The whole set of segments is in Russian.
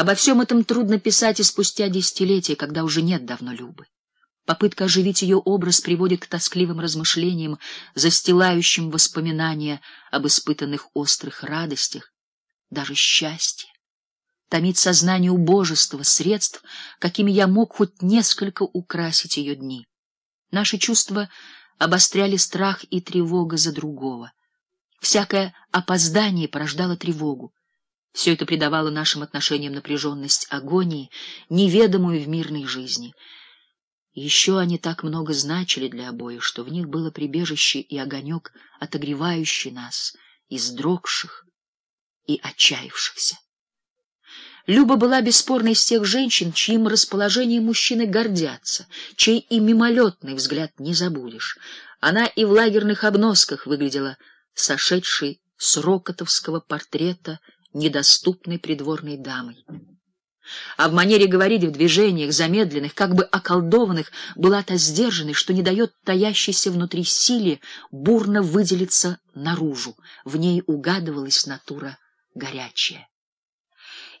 Обо всем этом трудно писать и спустя десятилетия, когда уже нет давно Любы. Попытка оживить ее образ приводит к тоскливым размышлениям, застилающим воспоминания об испытанных острых радостях, даже счастье. Томит сознание убожества, средств, какими я мог хоть несколько украсить ее дни. Наши чувства обостряли страх и тревога за другого. Всякое опоздание порождало тревогу. Все это придавало нашим отношениям напряженность агонии, неведомую в мирной жизни. еще они так много значили для обоих, что в них было прибежище и огонек, отогревающий нас, издрогших и отчаявшихся. Люба была бесспорно из тех женщин, чьим расположением мужчины гордятся, чей и мимолетный взгляд не забудешь. Она и в лагерных обносках выглядела сошедшей с рокотовского портрета недоступной придворной дамой. А в манере говорить, в движениях, замедленных, как бы околдованных, была та сдержанность, что не дает таящейся внутри силе бурно выделиться наружу. В ней угадывалась натура горячая.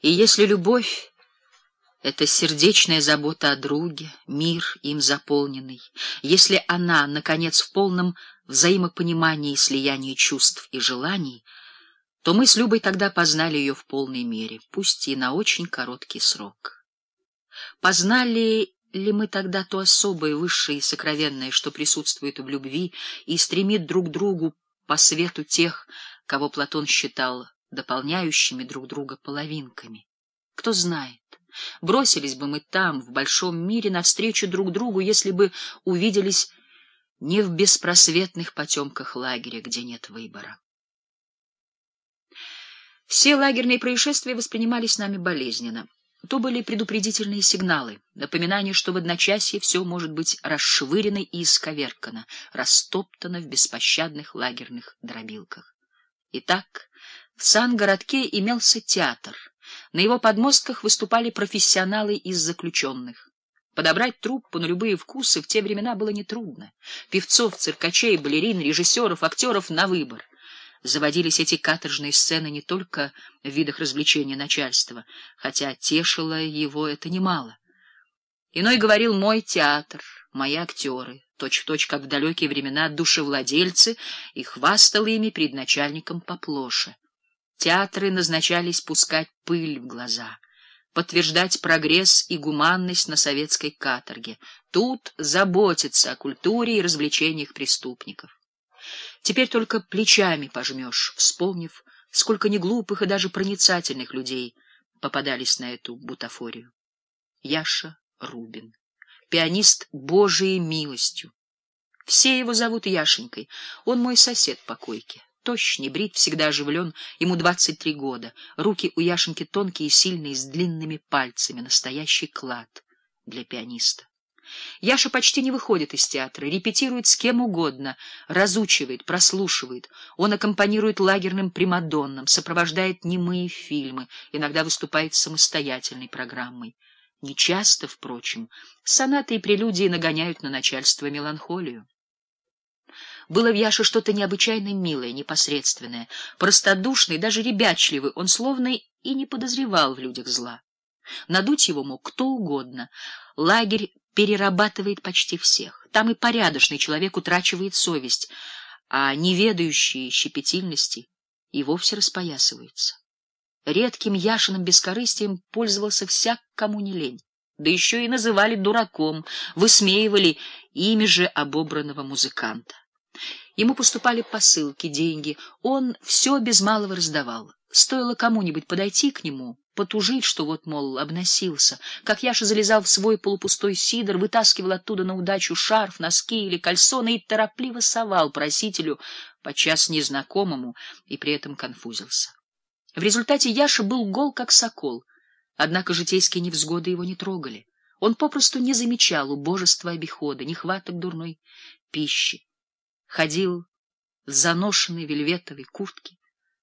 И если любовь — это сердечная забота о друге, мир им заполненный, если она, наконец, в полном взаимопонимании и слиянии чувств и желаний, то мы с Любой тогда познали ее в полной мере, пусть и на очень короткий срок. Познали ли мы тогда то особое, высшее и сокровенное, что присутствует в любви и стремит друг другу по свету тех, кого Платон считал дополняющими друг друга половинками. Кто знает, бросились бы мы там, в большом мире, навстречу друг другу, если бы увиделись не в беспросветных потемках лагеря, где нет выбора. Все лагерные происшествия воспринимались нами болезненно. То были предупредительные сигналы, напоминание, что в одночасье все может быть расшвырено и исковеркано, растоптано в беспощадных лагерных дробилках. Итак, в Сан-городке имелся театр. На его подмостках выступали профессионалы из заключенных. Подобрать труппу на любые вкусы в те времена было нетрудно. Певцов, циркачей, балерин, режиссеров, актеров на выбор. Заводились эти каторжные сцены не только в видах развлечения начальства, хотя тешило его это немало. Иной говорил «мой театр», «мои актеры», точь-в-точь, как в далекие времена душевладельцы, и хвастал ими перед начальником поплоше. Театры назначались пускать пыль в глаза, подтверждать прогресс и гуманность на советской каторге. Тут заботиться о культуре и развлечениях преступников. Теперь только плечами пожмешь, вспомнив, сколько неглупых и даже проницательных людей попадались на эту бутафорию. Яша Рубин, пианист Божией милостью. Все его зовут Яшенькой, он мой сосед по койке. Тощ, небрит, всегда оживлен, ему двадцать три года. Руки у Яшеньки тонкие и сильные, с длинными пальцами, настоящий клад для пианиста. Яша почти не выходит из театра, репетирует с кем угодно, разучивает, прослушивает. Он аккомпанирует лагерным примадоннам, сопровождает немые фильмы, иногда выступает самостоятельной программой. Нечасто, впрочем, сонаты и прелюдии нагоняют на начальство меланхолию. Было в Яше что-то необычайно милое, непосредственное, простодушный, даже ребячливый, он словно и не подозревал в людях зла. Надуть его мог кто угодно. Лагерь перерабатывает почти всех. Там и порядочный человек утрачивает совесть, а неведающие щепетильности и вовсе распоясываются. Редким Яшиным бескорыстием пользовался всяк, кому не лень. Да еще и называли дураком, высмеивали ими же обобранного музыканта. Ему поступали посылки, деньги. Он все без малого раздавал. Стоило кому-нибудь подойти к нему, потужить, что вот, мол, обносился. Как Яша залезал в свой полупустой сидор, вытаскивал оттуда на удачу шарф, носки или кальсоны и торопливо совал просителю, подчас незнакомому, и при этом конфузился. В результате Яша был гол, как сокол. Однако житейские невзгоды его не трогали. Он попросту не замечал убожества обихода, нехваток дурной пищи ходил в заношенной вельветовой куртке,